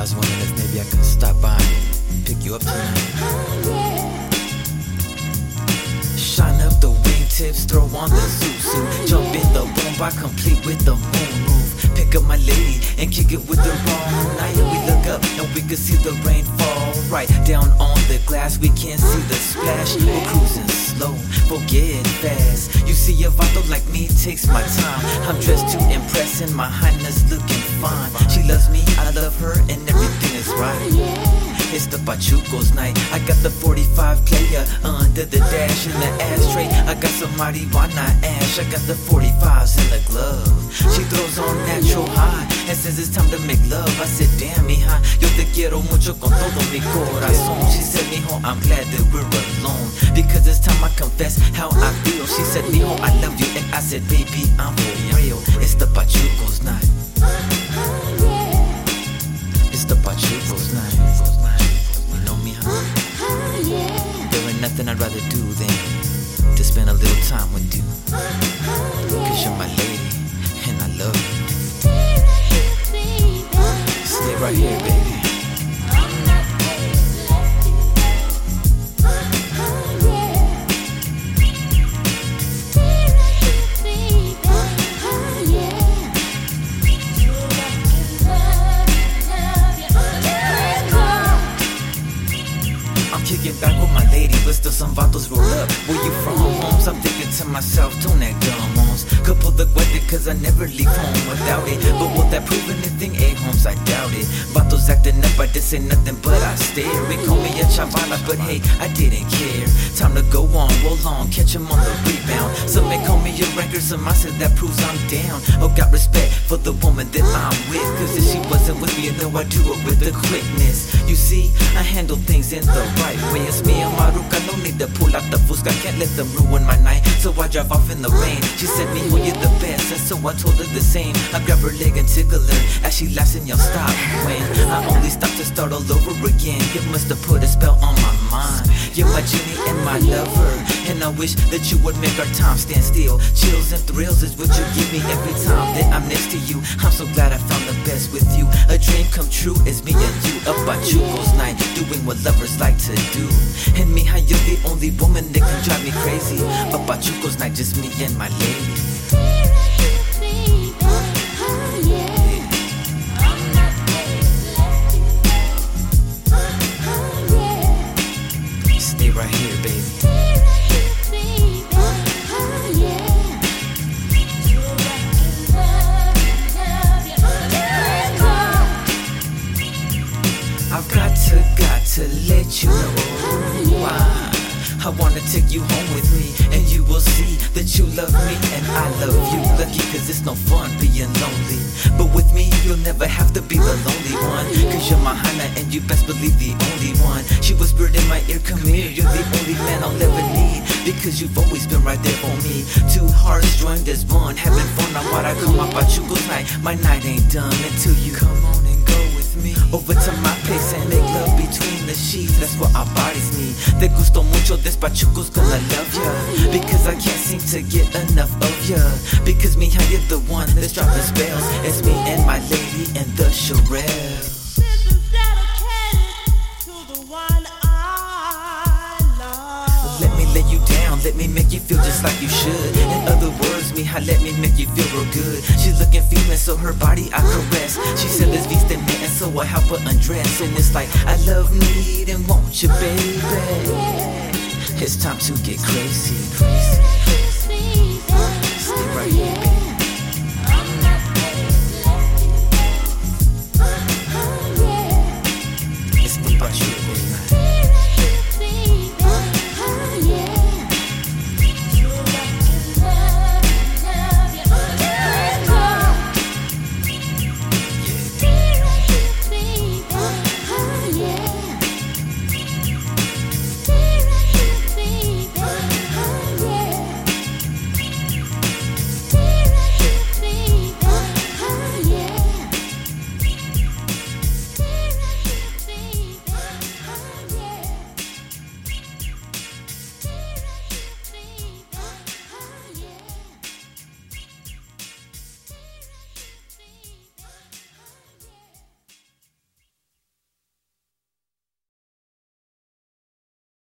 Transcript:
I was wondering if maybe I could stop by and pick you up tonight. Shine up the wingtips, throw on the suit Jump in the boom by complete with the moon move. Pick up my lady and kick it with the wrong night. Up and we can see the rain fall right down on the glass. We can't see the splash. We're cruising slow, forgetting fast. You see a vato like me takes my time. I'm dressed to impress and my highness looking fine. She loves me, I love her, and everything is right. It's the Pachuco's night. I got the 45 player under the dash in the ashtray. I got some marijuana ash. I got the 45s in the glove. She throws on natural high says it's time to make love. I said, damn, mija, yo te quiero mucho con todo mi corazón. She said, mijo, I'm glad that we're alone because it's time I confess how I feel. She said, mijo, I love you, and I said, baby, I'm for real. It's the Pachuco's night. Kicking back with my lady, but still some vatos roll up. Where you from, Holmes? I'm thinking to myself, don't act dumb, Holmes. Couple look with it, cause I never leave home without it. But will that prove anything, eh, Holmes? I doubt it. Vatos acting up, I just say nothing but I stare. We call me a chavala, but hey, I didn't care. Time to on, roll on, catch him on the rebound. Some may call me a record, some I said that proves I'm down. Oh, got respect for the woman that I'm with. Cause if she wasn't with me, you know I do it with the quickness. You see, I handle things in the right way. It's me and Maruka, no need to pull out the fusca. Can't let them ruin my night. So I drive off in the rain. She said, me, well, you're the best. And so I told her the same. I grab her leg and tickle her as she laughs and yells, stop. When I only stop to start all over again. You must have put a spell on my mind. You're my genie my lover. And I wish that you would make our time stand still. Chills and thrills is what you give me every time that I'm next to you. I'm so glad I found the best with you. A dream come true is me and you. Up by Chuco's night, doing what lovers like to do. And me, how you're the only woman that can drive me crazy. Up by Chuco's night, just me and my lady. Stay right here, baby. I've got to, got to let you know why. I wanna take you home with me, and you will see that you love me and I love you. Lucky cause it's no fun being lonely. But with me, you'll never have to be the lonely one. Cause you're my Hana, and you best believe the only one. Come here, you're the only man I'll ever need. Because you've always been right there for me. Two hearts joined as one, having fun on what I call my Pachuco's night. My night ain't done until you come on and go with me. Over to my place and make love between the sheets. That's what our bodies need. Te gustó mucho, this Pachuco's gonna love ya. Because I can't seem to get enough of ya. Because me, how you're the one that's dropping spells. It's me and my lady and the Sherelle. Let me make you feel just like you should. In other words, me, how let me make you feel real good. She's looking female, so her body I caress. She said, let's me, and so I help her undress. And it's like, I love, need, and want you, baby. It's time to get crazy.